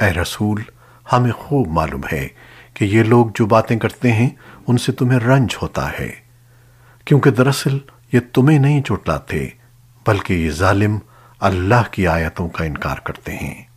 اے رسول، ہمیں خوب معلوم ہے کہ یہ لوگ جو باتیں کرتے ہیں، ان سے تمہیں رنج ہوتا ہے۔ کیونکہ دراصل یہ تمہیں نہیں چٹلاتے بلکہ یہ ظالم اللہ کی آیتوں کا انکار کرتے ہیں۔